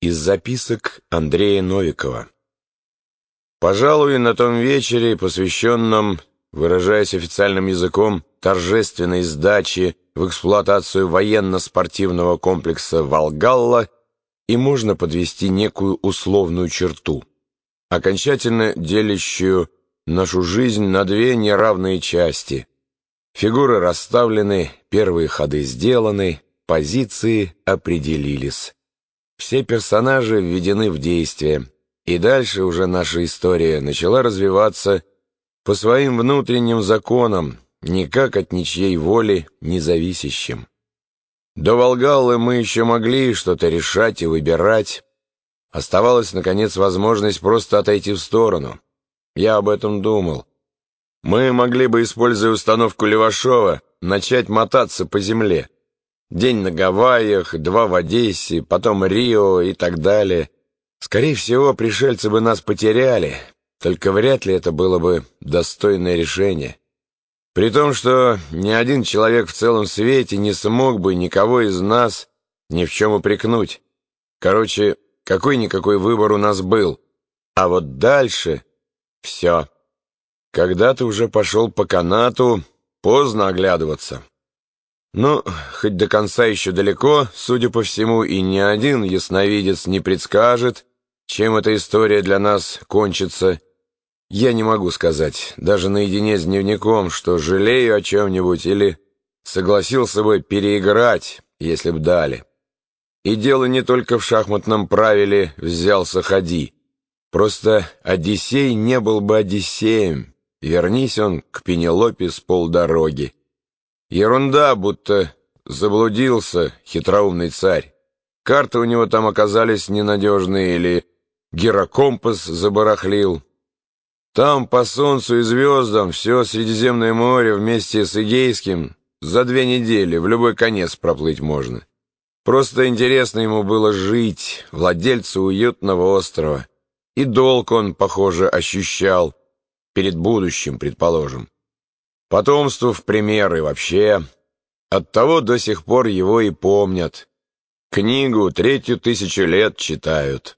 Из записок Андрея Новикова. Пожалуй, на том вечере, посвященном, выражаясь официальным языком, торжественной сдаче в эксплуатацию военно-спортивного комплекса «Волгалла», и можно подвести некую условную черту, окончательно делящую нашу жизнь на две неравные части. Фигуры расставлены, первые ходы сделаны, позиции определились. Все персонажи введены в действие, и дальше уже наша история начала развиваться по своим внутренним законам, никак от ничьей воли не зависящим. До Волгаллы мы еще могли что-то решать и выбирать. Оставалась, наконец, возможность просто отойти в сторону. Я об этом думал. Мы могли бы, используя установку Левашова, начать мотаться по земле. День на Гавайях, два в Одессе, потом Рио и так далее. Скорее всего, пришельцы бы нас потеряли, только вряд ли это было бы достойное решение. При том, что ни один человек в целом свете не смог бы никого из нас ни в чем упрекнуть. Короче, какой-никакой выбор у нас был. А вот дальше все. Когда ты уже пошел по канату, поздно оглядываться. Ну, хоть до конца еще далеко, судя по всему, и ни один ясновидец не предскажет, чем эта история для нас кончится. Я не могу сказать, даже наедине с дневником, что жалею о чем-нибудь или согласился бы переиграть, если б дали. И дело не только в шахматном правиле «взялся, ходи». Просто Одиссей не был бы Одиссеем, вернись он к Пенелопе с полдороги. Ерунда, будто заблудился хитроумный царь. Карты у него там оказались ненадежные или гирокомпас забарахлил. Там по солнцу и звездам все Средиземное море вместе с Игейским за две недели в любой конец проплыть можно. Просто интересно ему было жить, владельцу уютного острова. И долг он, похоже, ощущал перед будущим, предположим. Потомству в пример и вообще. Оттого до сих пор его и помнят. Книгу третью тысячу лет читают.